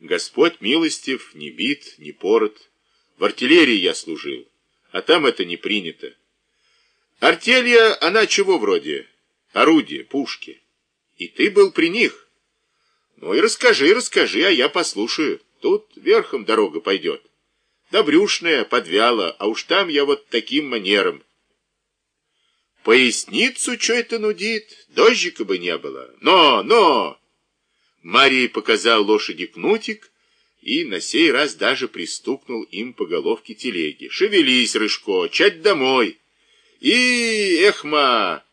Господь милостив, не бит, не порот. В артиллерии я служил, а там это не принято. Артелья, она чего вроде? Орудие, пушки. И ты был при них. Ну и расскажи, расскажи, а я послушаю. Тут верхом дорога пойдет. Да брюшная, подвяла, а уж там я вот таким манером. Поясницу что это нудит? Дождика бы не было. Но, но! Марий показал лошади кнутик и на сей раз даже пристукнул им по головке телеги. «Шевелись, Рыжко, чать домой!» «И, эхма!»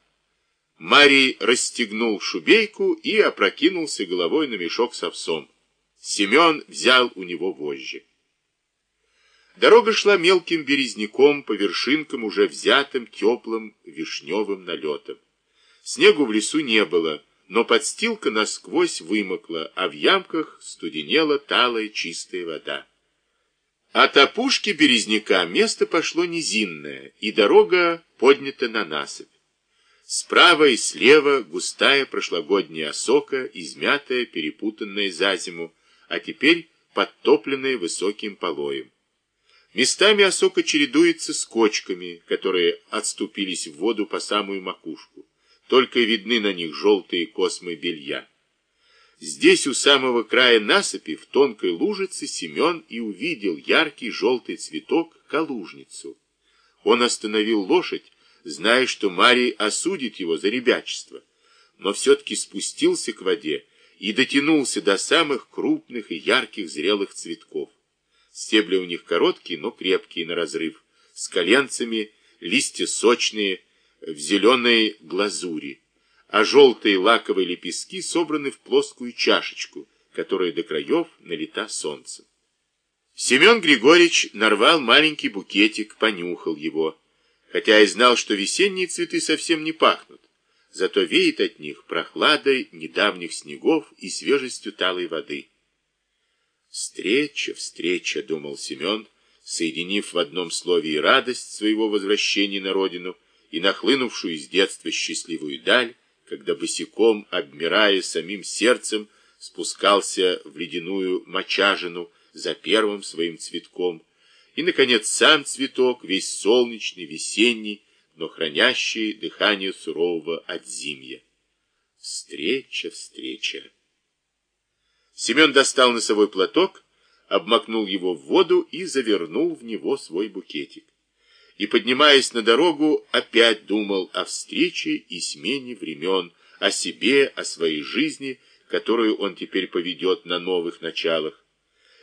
Марий расстегнул шубейку и опрокинулся головой на мешок с овсом. Семен взял у него вожжи. Дорога шла мелким березняком по вершинкам, уже взятым теплым вишневым налетом. Снегу в лесу не было, но подстилка насквозь вымокла, а в ямках студенела талая чистая вода. От опушки березняка место пошло низинное, и дорога поднята на насыпь. Справа и слева густая прошлогодняя осока, измятая, перепутанная за зиму, а теперь подтопленная высоким полоем. Местами осока чередуется с кочками, которые отступились в воду по самую макушку только видны на них желтые космы белья. Здесь у самого края насыпи в тонкой лужице Семен и увидел яркий желтый цветок калужницу. Он остановил лошадь, зная, что Марий осудит его за ребячество, но все-таки спустился к воде и дотянулся до самых крупных и ярких зрелых цветков. Стебли у них короткие, но крепкие на разрыв, с коленцами, листья сочные, в зеленой глазури, а желтые лаковые лепестки собраны в плоскую чашечку, которая до краев налита солнцем. Семен Григорьевич нарвал маленький букетик, понюхал его, хотя и знал, что весенние цветы совсем не пахнут, зато веет от них прохладой недавних снегов и свежестью талой воды. «Встреча, встреча», — думал Семен, соединив в одном слове и радость своего возвращения на родину, и нахлынувшую из детства счастливую даль, когда босиком, обмирая самим сердцем, спускался в ледяную мочажину за первым своим цветком, и, наконец, сам цветок, весь солнечный, весенний, но хранящий дыхание сурового отзимья. Встреча, встреча. Семен достал носовой платок, обмакнул его в воду и завернул в него свой букетик и, поднимаясь на дорогу, опять думал о встрече и смене времен, о себе, о своей жизни, которую он теперь поведет на новых началах.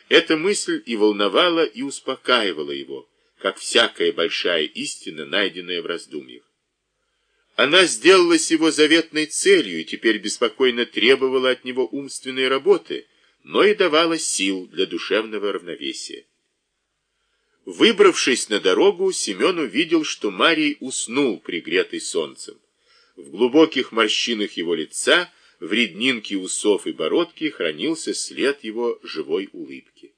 Эта мысль и волновала, и успокаивала его, как всякая большая истина, найденная в раздумьях. Она сделалась его заветной целью и теперь беспокойно требовала от него умственной работы, но и давала сил для душевного равновесия. Выбравшись на дорогу, Семен увидел, что Марий уснул, пригретый солнцем. В глубоких морщинах его лица, в реднинке усов и бородки хранился след его живой улыбки.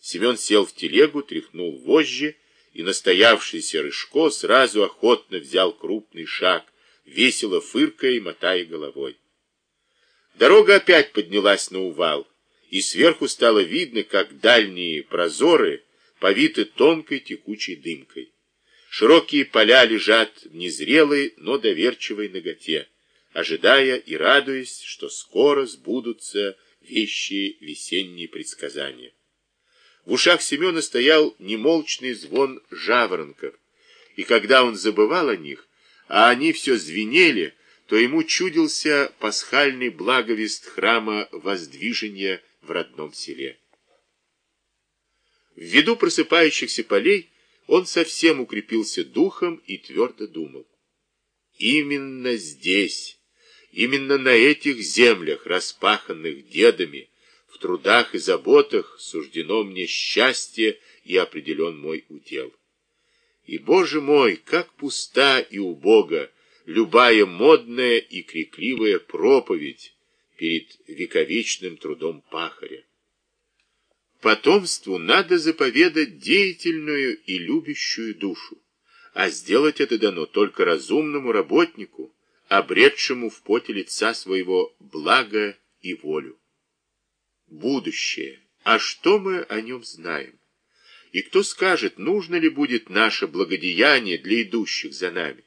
Семен сел в телегу, тряхнул вожжи, и настоявшийся Рыжко сразу охотно взял крупный шаг, весело фыркая и мотая головой. Дорога опять поднялась на увал, и сверху стало видно, как дальние прозоры повиты тонкой текучей дымкой. Широкие поля лежат в незрелой, но доверчивой ноготе, ожидая и радуясь, что скоро сбудутся вещи весенние предсказания. В ушах Семена стоял немолчный звон жаворонков, и когда он забывал о них, а они все звенели, то ему чудился пасхальный благовест храма воздвижения в родном селе. Ввиду просыпающихся полей он совсем укрепился духом и твердо думал. Именно здесь, именно на этих землях, распаханных дедами, в трудах и заботах суждено мне счастье и определен мой удел. И, Боже мой, как пуста и убога любая модная и крикливая проповедь перед вековечным трудом пахаря. Потомству надо заповедать деятельную и любящую душу, а сделать это дано только разумному работнику, обретшему в поте лица своего благо и волю. Будущее – А что мы о нем знаем? И кто скажет, нужно ли будет наше благодеяние для идущих за нами?